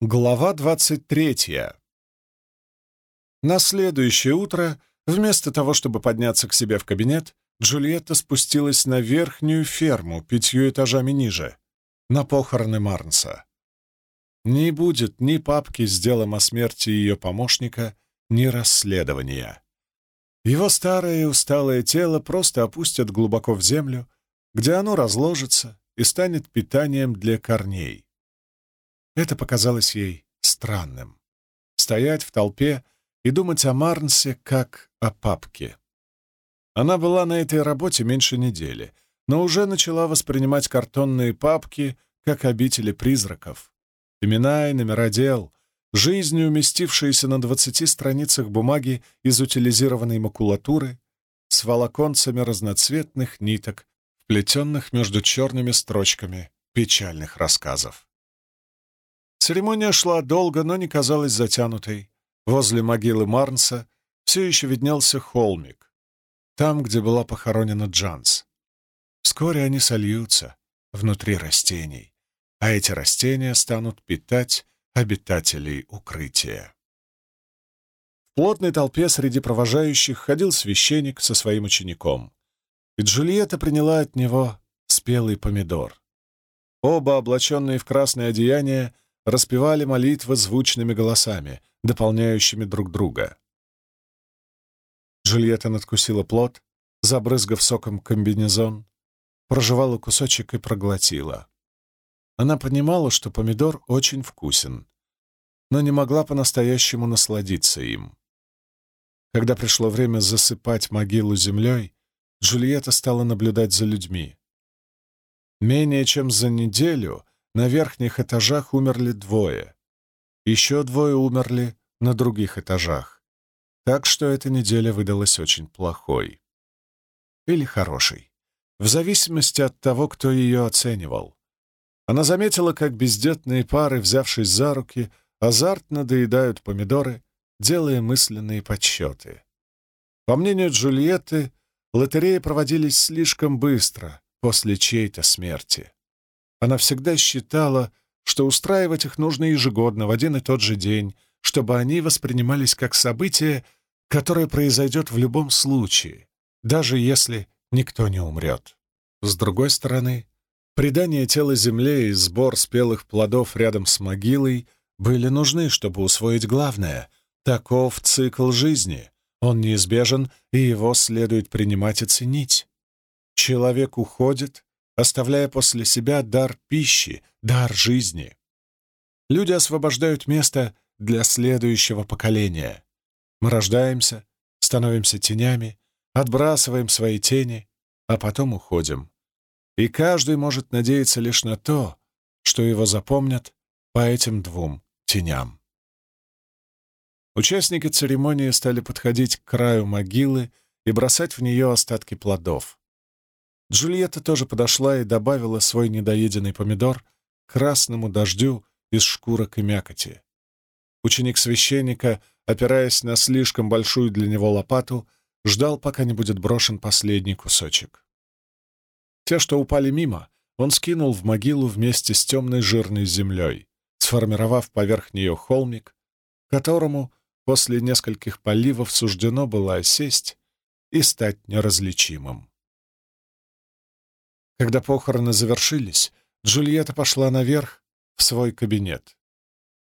Глава двадцать третья. На следующее утро, вместо того, чтобы подняться к себе в кабинет, Джульетта спустилась на верхнюю ферму пятью этажами ниже, на похороны Марнса. Не будет ни папки с делом о смерти ее помощника, ни расследования. Его старое и усталое тело просто опустят глубоко в землю, где оно разложится и станет питанием для корней. Это показалось ей странным. Стоять в толпе и думать о Марнсе как о папке. Она была на этой работе меньше недели, но уже начала воспринимать картонные папки как обители призраков. Имена и номера дел, жизни, уместившиеся на двадцати страницах бумаги из утилизированной макулатуры, с волоконцами разноцветных ниток, вплетенных между черными строчками печальных рассказов. Церемония шла долго, но не казалась затянутой. Возле могилы Марнса все еще виднелся холмик, там, где была похоронена Джанс. Вскоре они сольются внутри растений, а эти растения станут питать обитателей укрытия. В плотной толпе среди провожающих ходил священник со своим учеником, и Джульетта приняла от него спелый помидор. Оба, облаченные в красное одеяние, распевали молитвы звучными голосами, дополняющими друг друга. Джульетта надкусила плод, забрызгав соком комбинезон, прожевала кусочек и проглотила. Она понимала, что помидор очень вкусен, но не могла по-настоящему насладиться им. Когда пришло время засыпать могилу землей, Джульетта стала наблюдать за людьми. Менее чем за неделю на верхних этажах умерли двое. Еще двое умерли на других этажах. Так что эта неделя выдалась очень плохой. Или хорошей. В зависимости от того, кто ее оценивал. Она заметила, как бездетные пары, взявшись за руки, азартно доедают помидоры, делая мысленные подсчеты. По мнению Джульетты, лотереи проводились слишком быстро после чьей-то смерти. Она всегда считала, что устраивать их нужно ежегодно, в один и тот же день, чтобы они воспринимались как событие, которое произойдет в любом случае, даже если никто не умрет. С другой стороны, предание тела земле и сбор спелых плодов рядом с могилой были нужны, чтобы усвоить главное — таков цикл жизни. Он неизбежен, и его следует принимать и ценить. Человек уходит, оставляя после себя дар пищи, дар жизни. Люди освобождают место для следующего поколения. Мы рождаемся, становимся тенями, отбрасываем свои тени, а потом уходим. И каждый может надеяться лишь на то, что его запомнят по этим двум теням. Участники церемонии стали подходить к краю могилы и бросать в нее остатки плодов. Джульетта тоже подошла и добавила свой недоеденный помидор красному дождю из шкурок и мякоти. Ученик священника, опираясь на слишком большую для него лопату, ждал, пока не будет брошен последний кусочек. Те, что упали мимо, он скинул в могилу вместе с темной жирной землей, сформировав поверх нее холмик, которому после нескольких поливов суждено было осесть и стать неразличимым. Когда похороны завершились, Джульетта пошла наверх в свой кабинет.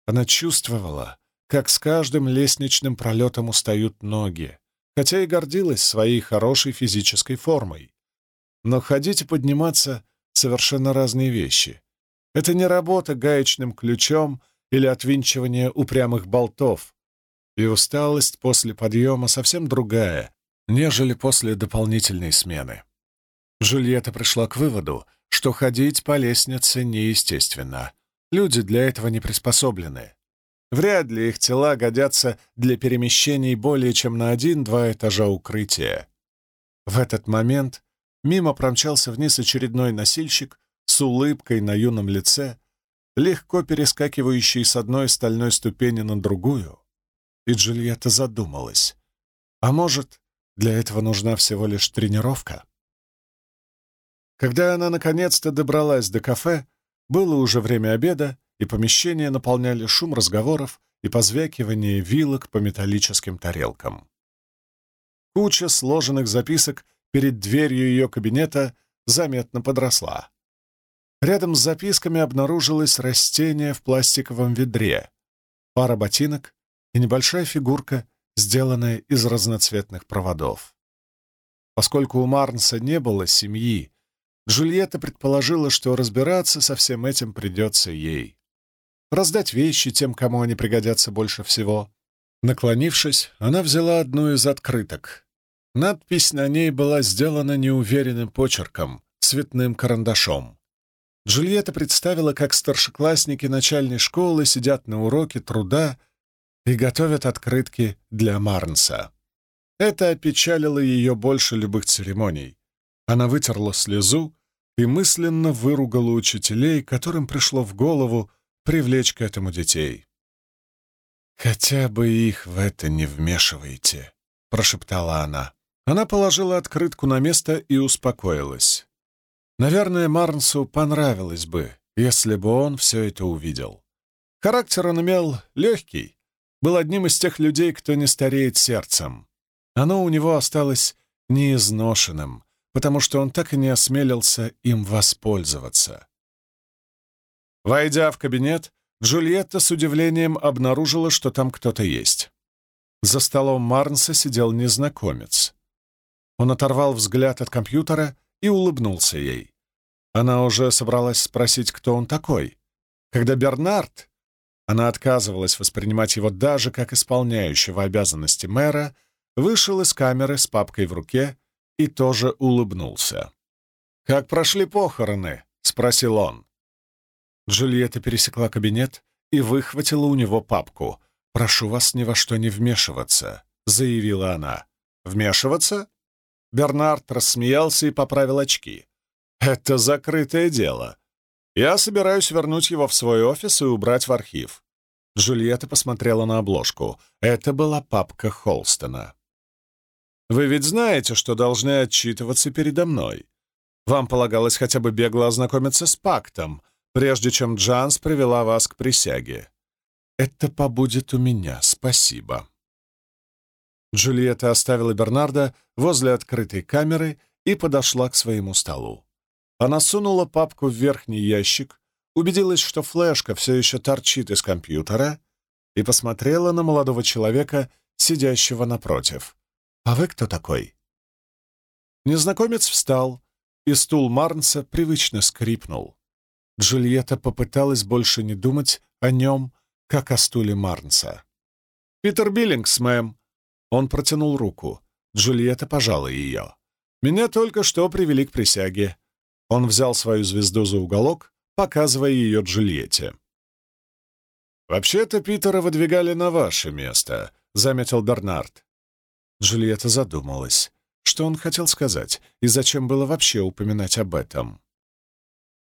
Она чувствовала, как с каждым лестничным пролетом устают ноги, хотя и гордилась своей хорошей физической формой. Но ходить и подниматься — совершенно разные вещи. Это не работа гаечным ключом или отвинчивание упрямых болтов, и усталость после подъема совсем другая, нежели после дополнительной смены. Джульетта пришла к выводу, что ходить по лестнице неестественно. Люди для этого не приспособлены. Вряд ли их тела годятся для перемещений более чем на один-два этажа укрытия. В этот момент мимо промчался вниз очередной носильщик с улыбкой на юном лице, легко перескакивающий с одной стальной ступени на другую. И Джульетта задумалась. А может, для этого нужна всего лишь тренировка? Когда она наконец-то добралась до кафе, было уже время обеда, и помещение наполняли шум разговоров и позвякивание вилок по металлическим тарелкам. Куча сложенных записок перед дверью ее кабинета заметно подросла. Рядом с записками обнаружилось растение в пластиковом ведре, пара ботинок и небольшая фигурка, сделанная из разноцветных проводов. Поскольку у Марнса не было семьи, Джульетта предположила, что разбираться со всем этим придется ей. Раздать вещи тем, кому они пригодятся больше всего. Наклонившись, она взяла одну из открыток. Надпись на ней была сделана неуверенным почерком, цветным карандашом. Джульетта представила, как старшеклассники начальной школы сидят на уроке труда и готовят открытки для Марнса. Это опечалило ее больше любых церемоний. Она вытерла слезу и мысленно выругала учителей, которым пришло в голову привлечь к этому детей. «Хотя бы их в это не вмешивайте», — прошептала она. Она положила открытку на место и успокоилась. Наверное, Марнсу понравилось бы, если бы он все это увидел. Характер он имел легкий, был одним из тех людей, кто не стареет сердцем. Оно у него осталось неизношенным, потому что он так и не осмелился им воспользоваться. Войдя в кабинет, Джульетта с удивлением обнаружила, что там кто-то есть. За столом Марнса сидел незнакомец. Он оторвал взгляд от компьютера и улыбнулся ей. Она уже собралась спросить, кто он такой, когда Бернард, она отказывалась воспринимать его даже как исполняющего обязанности мэра, вышел из камеры с папкой в руке и тоже улыбнулся. «Как прошли похороны?» — спросил он. Джульетта пересекла кабинет и выхватила у него папку. «Прошу вас ни во что не вмешиваться», — заявила она. «Вмешиваться?» Бернард рассмеялся и поправил очки. «Это закрытое дело. Я собираюсь вернуть его в свой офис и убрать в архив». Джульетта посмотрела на обложку. Это была папка Холстона. «Вы ведь знаете, что должны отчитываться передо мной. Вам полагалось хотя бы бегло ознакомиться с пактом, прежде чем Джанс привела вас к присяге. Это побудет у меня, спасибо». Джульетта оставила Бернарда возле открытой камеры и подошла к своему столу. Она сунула папку в верхний ящик, убедилась, что флешка все еще торчит из компьютера, и посмотрела на молодого человека, сидящего напротив. «А вы кто такой?» Незнакомец встал, и стул Марнса привычно скрипнул. Джульетта попыталась больше не думать о нем, как о стуле Марнса. «Питер Биллингс, мэм», он протянул руку. Джульетта пожала ее. «Меня только что привели к присяге». Он взял свою звезду за уголок, показывая ее Джульетте. «Вообще-то Питера выдвигали на ваше место», — заметил Бернард. Джульетта задумалась, что он хотел сказать и зачем было вообще упоминать об этом.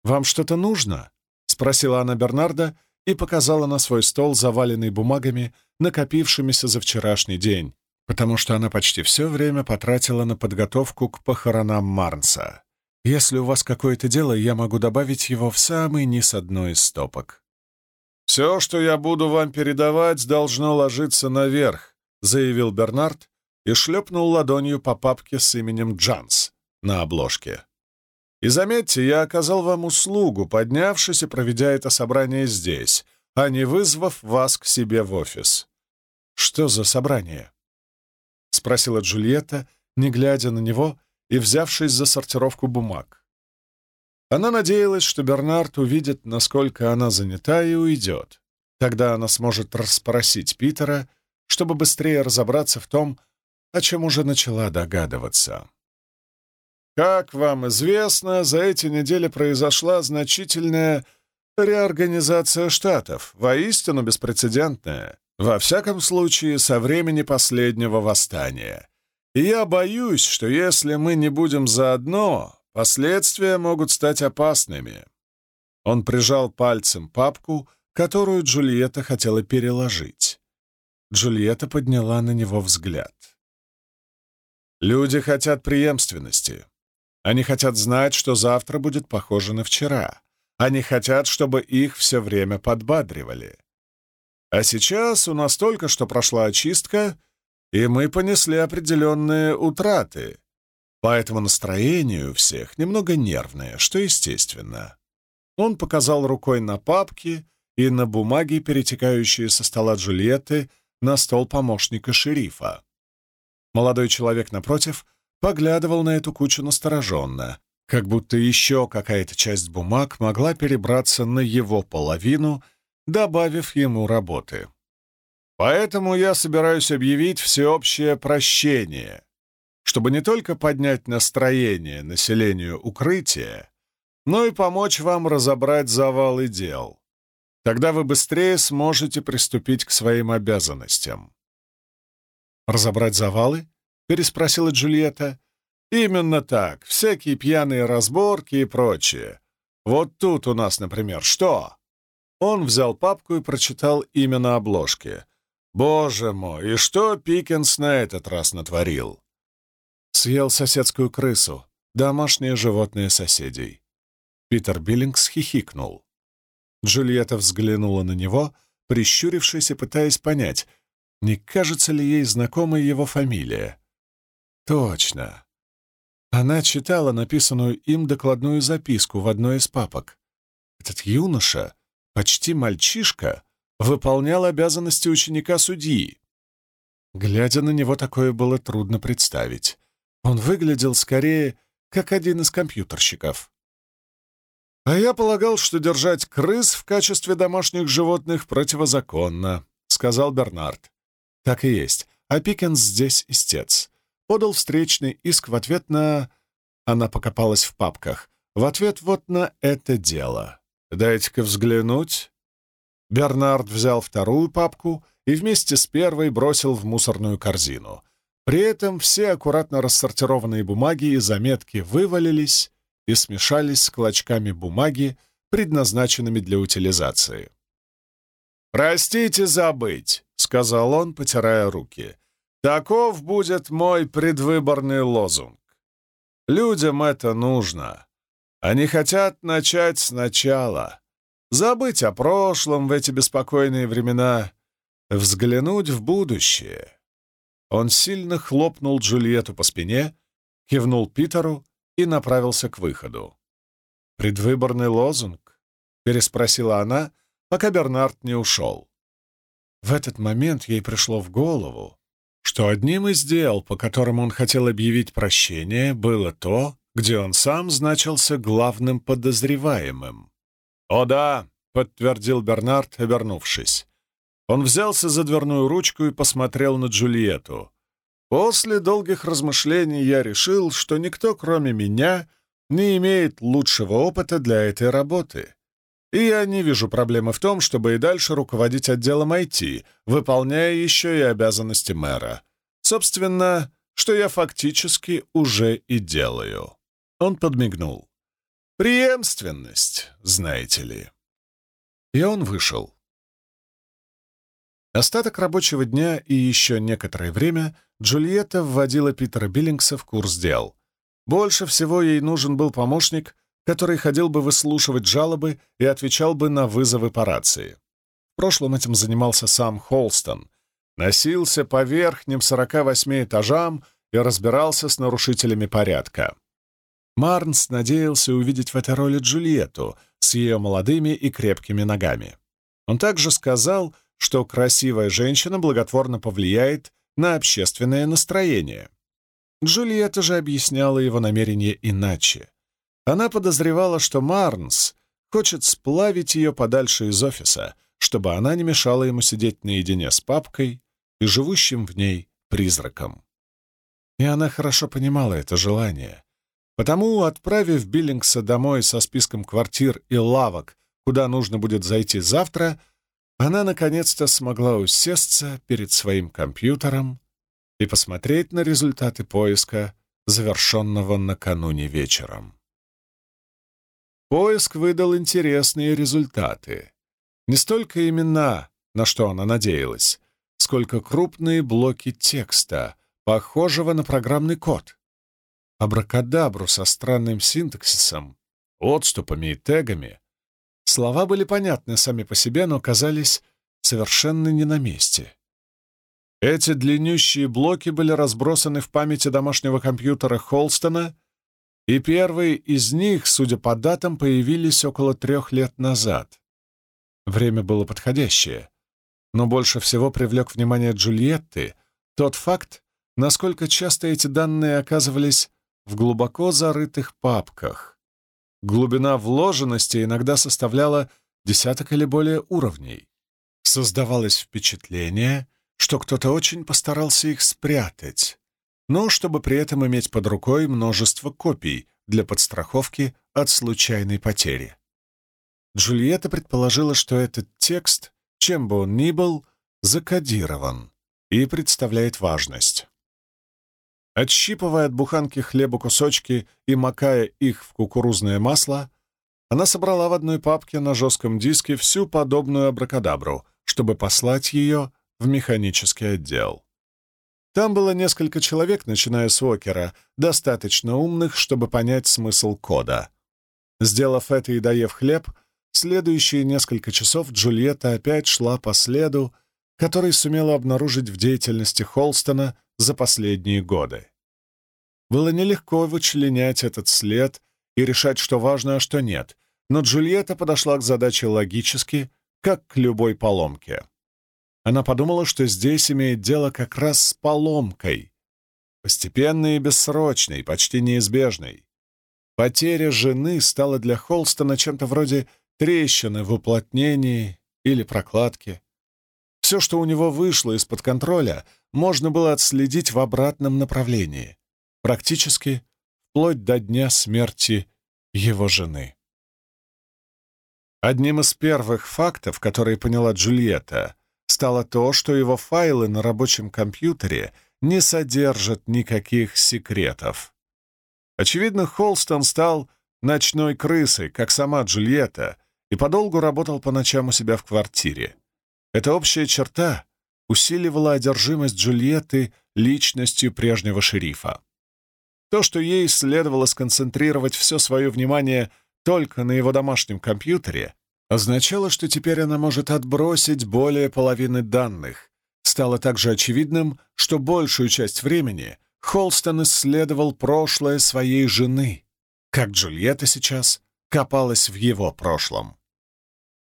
«Вам что-то нужно?» — спросила она Бернарда и показала на свой стол, заваленный бумагами, накопившимися за вчерашний день, потому что она почти все время потратила на подготовку к похоронам Марнса. Если у вас какое-то дело, я могу добавить его в самый низ одной из стопок. «Все, что я буду вам передавать, должно ложиться наверх», — заявил Бернард и шлепнул ладонью по папке с именем Джанс на обложке. «И заметьте, я оказал вам услугу, поднявшись и проведя это собрание здесь, а не вызвав вас к себе в офис». «Что за собрание?» — спросила Джульетта, не глядя на него и взявшись за сортировку бумаг. Она надеялась, что Бернард увидит, насколько она занята, и уйдет. Тогда она сможет расспросить Питера, чтобы быстрее разобраться в том, о чем уже начала догадываться. Как вам известно, за эти недели произошла значительная реорганизация штатов, воистину беспрецедентная. Во всяком случае, со времени последнего восстания. И я боюсь, что если мы не будем заодно, последствия могут стать опасными. Он прижал пальцем папку, которую Джульетта хотела переложить. Джульетта подняла на него взгляд. Люди хотят преемственности. Они хотят знать, что завтра будет похоже на вчера. Они хотят, чтобы их все время подбадривали. А сейчас у нас только что прошла очистка, и мы понесли определенные утраты. Поэтому настроение у всех немного нервное, что естественно. Он показал рукой на папки и на бумаги, перетекающие со стола Джульетты, на стол помощника шерифа. Молодой человек, напротив, поглядывал на эту кучу настороженно, как будто еще какая-то часть бумаг могла перебраться на его половину, добавив ему работы. Поэтому я собираюсь объявить всеобщее прощение, чтобы не только поднять настроение населению укрытия, но и помочь вам разобрать завалы дел. Тогда вы быстрее сможете приступить к своим обязанностям. «Разобрать завалы?» — переспросила Джульетта. «Именно так. Всякие пьяные разборки и прочее. Вот тут у нас, например, что?» Он взял папку и прочитал имя на обложке. «Боже мой, и что Пикенс на этот раз натворил?» Съел соседскую крысу, домашнее животное соседей. Питер Биллингс хихикнул. Джульетта взглянула на него, прищурившись и пытаясь понять, не кажется ли ей знакомой его фамилия. Точно. Она читала написанную им докладную записку в одной из папок. Этот юноша, почти мальчишка, выполнял обязанности ученика судьи. Глядя на него, такое было трудно представить. Он выглядел скорее как один из компьютерщиков. «А я полагал, что держать крыс в качестве домашних животных противозаконно», — сказал Бернард. «Так и есть. А Пикенс здесь истец. Подал встречный иск в ответ на...» Она покопалась в папках. «В ответ вот на это дело. Дайте-ка взглянуть». Бернард взял вторую папку и вместе с первой бросил в мусорную корзину. При этом все аккуратно рассортированные бумаги и заметки вывалились и смешались с клочками бумаги, предназначенными для утилизации. «Простите забыть», — сказал он, потирая руки. «Таков будет мой предвыборный лозунг. Людям это нужно. Они хотят начать сначала, забыть о прошлом в эти беспокойные времена, взглянуть в будущее». Он сильно хлопнул Джульетту по спине, кивнул Питеру и направился к выходу. «Предвыборный лозунг?» — переспросила она, пока Бернард не ушел. В этот момент ей пришло в голову, что одним из дел, по которым он хотел объявить прощение, было то, где он сам значился главным подозреваемым. «О да», — подтвердил Бернард, обернувшись. Он взялся за дверную ручку и посмотрел на Джульетту. После долгих размышлений я решил, что никто, кроме меня, не имеет лучшего опыта для этой работы. И я не вижу проблемы в том, чтобы и дальше руководить отделом IT, выполняя еще и обязанности мэра. Собственно, что я фактически уже и делаю. Он подмигнул. Преемственность, знаете ли. И он вышел. Остаток рабочего дня и еще некоторое время Джульетта вводила Питера Биллингса в курс дел. Больше всего ей нужен был помощник, который ходил бы выслушивать жалобы и отвечал бы на вызовы по рации. В прошлом этим занимался сам Холстон. Носился по верхним 48 этажам и разбирался с нарушителями порядка. Марнс надеялся увидеть в этой роли Джульетту с ее молодыми и крепкими ногами. Он также сказал, что красивая женщина благотворно повлияет на общественное настроение. Джульетта же объясняла его намерение иначе. Она подозревала, что Марнс хочет сплавить ее подальше из офиса, чтобы она не мешала ему сидеть наедине с папкой и живущим в ней призраком. И она хорошо понимала это желание. Потому, отправив Биллингса домой со списком квартир и лавок, куда нужно будет зайти завтра, она наконец-то смогла усесться перед своим компьютером и посмотреть на результаты поиска, завершенного накануне вечером. Поиск выдал интересные результаты. Не столько имена, на что она надеялась, сколько крупные блоки текста, похожего на программный код. Абракадабру со странным синтаксисом, отступами и тегами Слова были понятны сами по себе, но казались совершенно не на месте. Эти длиннющие блоки были разбросаны в памяти домашнего компьютера Холстона, и первые из них, судя по датам, появились около трех лет назад. Время было подходящее, но больше всего привлек внимание Джульетты тот факт, насколько часто эти данные оказывались в глубоко зарытых папках. Глубина вложенности иногда составляла десяток или более уровней. Создавалось впечатление, что кто-то очень постарался их спрятать, но чтобы при этом иметь под рукой множество копий для подстраховки от случайной потери. Джульетта предположила, что этот текст, чем бы он ни был, закодирован и представляет важность. Отщипывая от буханки хлеба кусочки и макая их в кукурузное масло, она собрала в одной папке на жестком диске всю подобную абракадабру, чтобы послать ее в механический отдел. Там было несколько человек, начиная с Уокера, достаточно умных, чтобы понять смысл кода. Сделав это и доев хлеб, следующие несколько часов Джульетта опять шла по следу, который сумела обнаружить в деятельности Холстона за последние годы. Было нелегко вычленять этот след и решать, что важно, а что нет, но Джульетта подошла к задаче логически, как к любой поломке. Она подумала, что здесь имеет дело как раз с поломкой, постепенной и бессрочной, почти неизбежной. Потеря жены стала для Холстона чем-то вроде трещины в уплотнении или прокладке. Все, что у него вышло из-под контроля, можно было отследить в обратном направлении, практически вплоть до дня смерти его жены. Одним из первых фактов, которые поняла Джульетта, стало то, что его файлы на рабочем компьютере не содержат никаких секретов. Очевидно, Холстон стал ночной крысой, как сама Джульетта, и подолгу работал по ночам у себя в квартире. Эта общая черта усиливала одержимость Джульетты личностью прежнего шерифа. То, что ей следовало сконцентрировать все свое внимание только на его домашнем компьютере, означало, что теперь она может отбросить более половины данных. Стало также очевидным, что большую часть времени Холстон исследовал прошлое своей жены, как Джульетта сейчас копалась в его прошлом.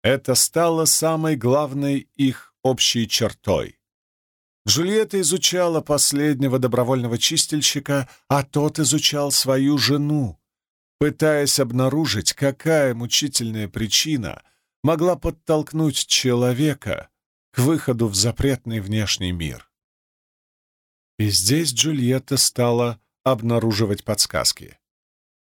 Это стало самой главной их общей чертой. Джульетта изучала последнего добровольного чистильщика, а тот изучал свою жену, пытаясь обнаружить, какая мучительная причина могла подтолкнуть человека к выходу в запретный внешний мир. И здесь Джульетта стала обнаруживать подсказки.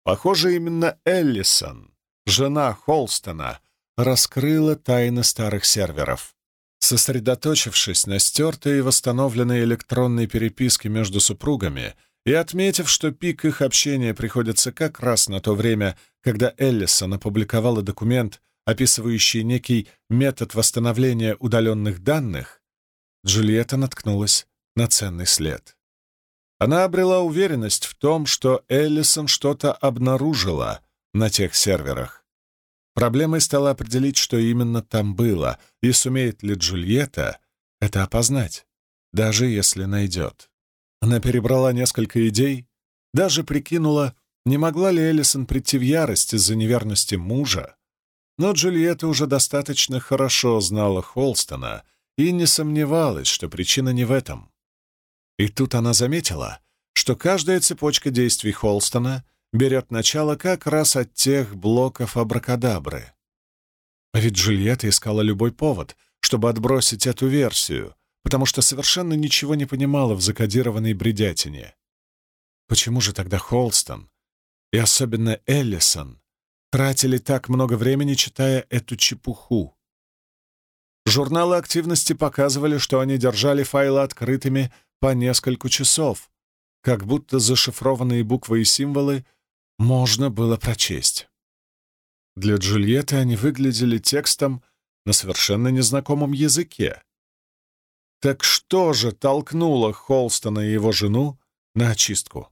Похоже, именно Эллисон, жена Холстона, раскрыла тайны старых серверов. Сосредоточившись на стертой и восстановленной электронной переписке между супругами и отметив, что пик их общения приходится как раз на то время, когда Эллисон опубликовала документ, описывающий некий метод восстановления удаленных данных, Джульетта наткнулась на ценный след. Она обрела уверенность в том, что Эллисон что-то обнаружила на тех серверах. Проблемой стало определить, что именно там было, и сумеет ли Джульетта это опознать, даже если найдет. Она перебрала несколько идей, даже прикинула, не могла ли Эллисон прийти в ярость из-за неверности мужа. Но Джульетта уже достаточно хорошо знала Холстона и не сомневалась, что причина не в этом. И тут она заметила, что каждая цепочка действий Холстона — берет начало как раз от тех блоков абракадабры. А ведь Джульетта искала любой повод, чтобы отбросить эту версию, потому что совершенно ничего не понимала в закодированной бредятине. Почему же тогда Холстон и особенно Эллисон тратили так много времени, читая эту чепуху? Журналы активности показывали, что они держали файлы открытыми по несколько часов, как будто зашифрованные буквы и символы можно было прочесть. Для Джульетты они выглядели текстом на совершенно незнакомом языке. Так что же толкнуло Холстона и его жену на очистку?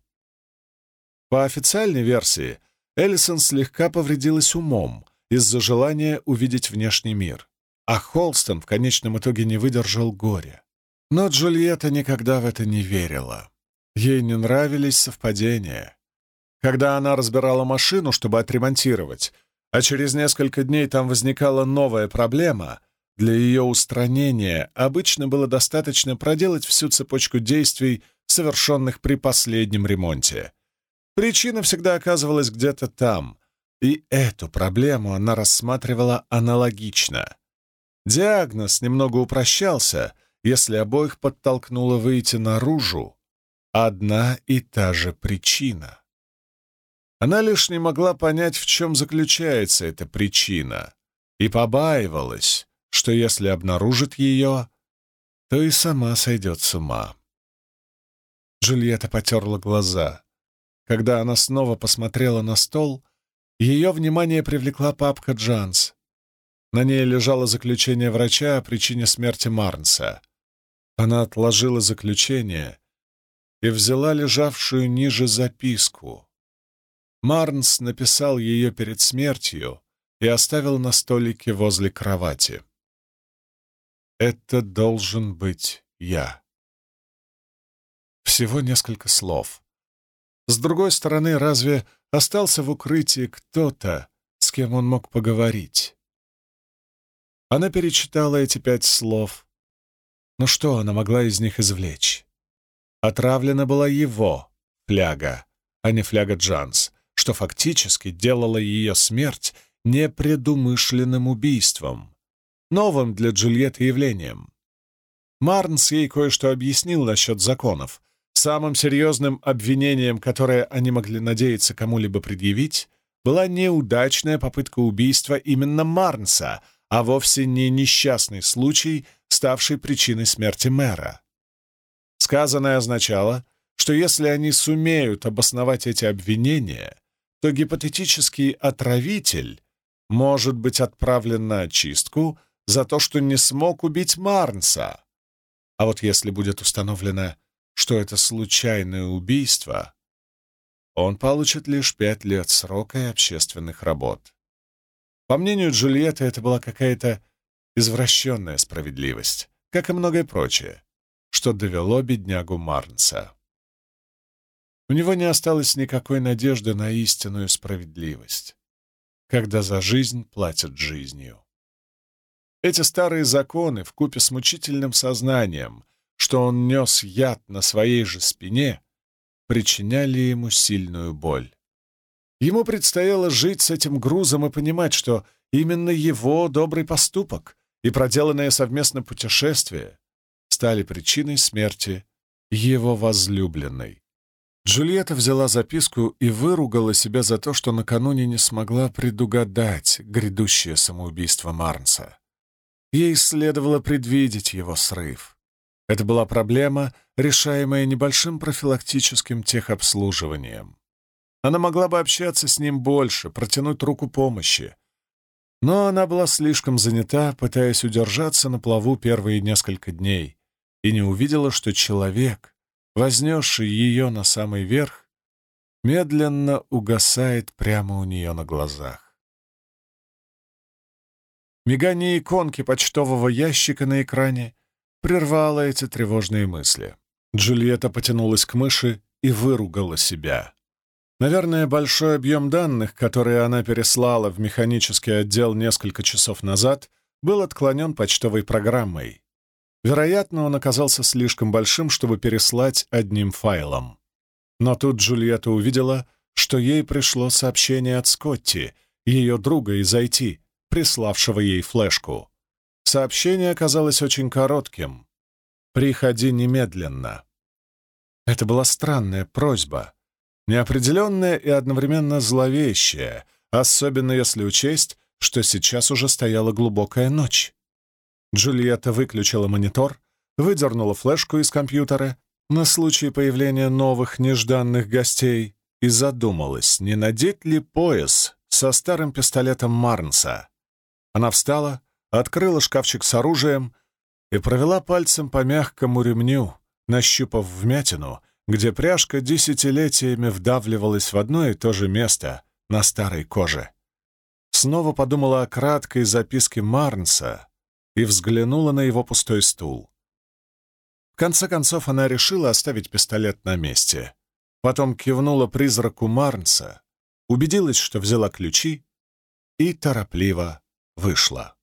По официальной версии, Эллисон слегка повредилась умом из-за желания увидеть внешний мир. А Холстон в конечном итоге не выдержал горя. Но Джульетта никогда в это не верила. Ей не нравились совпадения. Когда она разбирала машину, чтобы отремонтировать, а через несколько дней там возникала новая проблема, для ее устранения обычно было достаточно проделать всю цепочку действий, совершенных при последнем ремонте. Причина всегда оказывалась где-то там, и эту проблему она рассматривала аналогично. Диагноз немного упрощался, если обоих подтолкнуло выйти наружу одна и та же причина. Она лишь не могла понять, в чем заключается эта причина, и побаивалась, что если обнаружит ее, то и сама сойдет с ума. Джульетта потерла глаза. Когда она снова посмотрела на стол, ее внимание привлекла папка Джанс. На ней лежало заключение врача о причине смерти Марнса. Она отложила заключение и взяла лежавшую ниже записку. Марнс написал ее перед смертью и оставил на столике возле кровати. «Это должен быть я». Всего несколько слов. С другой стороны, разве остался в укрытии кто-то, с кем он мог поговорить? Она перечитала эти пять слов. Но что она могла из них извлечь? Отравлена была его фляга, а не фляга Джанс что фактически делало ее смерть непредумышленным убийством, новым для Джульетты явлением. Марнс ей кое-что объяснил насчет законов. Самым серьезным обвинением, которое они могли надеяться кому-либо предъявить, была неудачная попытка убийства именно Марнса, а вовсе не несчастный случай, ставший причиной смерти мэра. Сказанное означало, что если они сумеют обосновать эти обвинения, то гипотетический отравитель может быть отправлен на очистку за то, что не смог убить Марнса. А вот если будет установлено, что это случайное убийство, он получит лишь пять лет срока и общественных работ. По мнению Джульетты, это была какая-то извращенная справедливость, как и многое прочее, что довело беднягу Марнса. У него не осталось никакой надежды на истинную справедливость, когда за жизнь платят жизнью. Эти старые законы, вкупе с мучительным сознанием, что он нес яд на своей же спине, причиняли ему сильную боль. Ему предстояло жить с этим грузом и понимать, что именно его добрый поступок и проделанное совместно путешествие стали причиной смерти его возлюбленной. Джульетта взяла записку и выругала себя за то, что накануне не смогла предугадать грядущее самоубийство Марнса. Ей следовало предвидеть его срыв. Это была проблема, решаемая небольшим профилактическим техобслуживанием. Она могла бы общаться с ним больше, протянуть руку помощи. Но она была слишком занята, пытаясь удержаться на плаву первые несколько дней, и не увидела, что человек, вознесший ее на самый верх, медленно угасает прямо у нее на глазах. Мигание иконки почтового ящика на экране прервало эти тревожные мысли. Джульетта потянулась к мыши и выругала себя. Наверное, большой объем данных, которые она переслала в механический отдел несколько часов назад, был отклонен почтовой программой. Вероятно, он оказался слишком большим, чтобы переслать одним файлом. Но тут Джульетта увидела, что ей пришло сообщение от Скотти, ее друга из IT, приславшего ей флешку. Сообщение оказалось очень коротким. «Приходи немедленно». Это была странная просьба, неопределенная и одновременно зловещая, особенно если учесть, что сейчас уже стояла глубокая ночь. Джульетта выключила монитор, выдернула флешку из компьютера на случай появления новых нежданных гостей и задумалась, не надеть ли пояс со старым пистолетом Марнса. Она встала, открыла шкафчик с оружием и провела пальцем по мягкому ремню, нащупав вмятину, где пряжка десятилетиями вдавливалась в одно и то же место на старой коже. снова подумала о краткой записке Марнса и взглянула на его пустой стул. В конце концов она решила оставить пистолет на месте. Потом кивнула призраку Марнса, убедилась, что взяла ключи, и торопливо вышла.